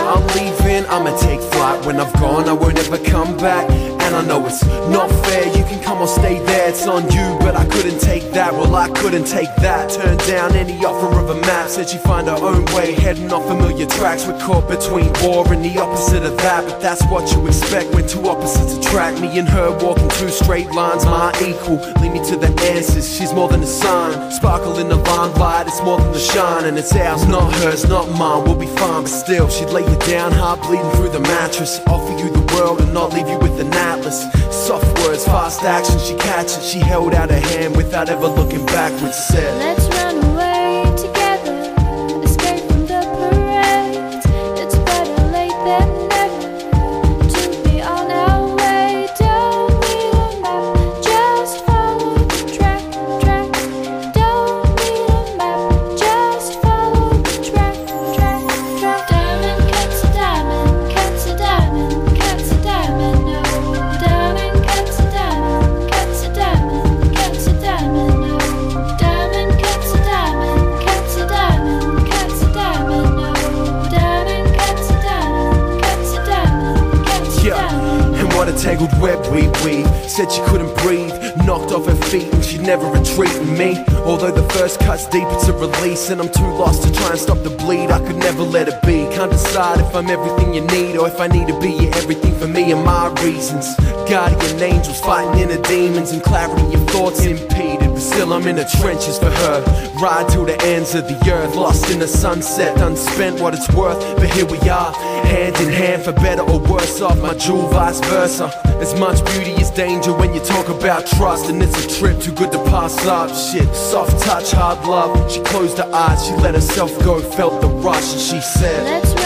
I'm leaving, I'ma take flight. When I've gone, I won't ever come back. And I know it's not fair, you can come or stay there, it's on you, but I couldn't take that. Well, I couldn't take that. Turned down any offer of a map, said she'd find her own way, heading off familiar tracks. We're caught between war and the opposite of that, but that's what you expect when two opposites attract. Me and her walking two straight lines, my equal. Lead me to the answers, she's more than a sign. Sparkle in the limelight, it's more than the shine, and it's ours, not hers, not mine. We'll be fine, but still, she'd lay you down, heart bleeding through the mattress. Offer you the world and not leave you with an atlas. Soft words, fast action, she catches. She held out her hand without ever looking backwards. Said, Let's tangled web we weave. Said she couldn't breathe, knocked off her feet, and she'd never retreat in me. Although the first cut's deep, it's a release, and I'm too lost to try and stop the bleed. I could never let it be. Can't decide if I'm everything you need, or if I need to be your everything for me and my reasons. Guardian angels fighting inner demons, and clarity of thoughts impeded. I'm in the trenches for her. Ride till the ends of the earth, lost in the sunset, unspent what it's worth. But here we are, hand in hand, for better or worse off. My jewel, vice versa. As much beauty as danger when you talk about trust, and it's a trip too good to pass up. Shit, soft touch, hard love. She closed her eyes, she let herself go, felt the rush, and she said. Let's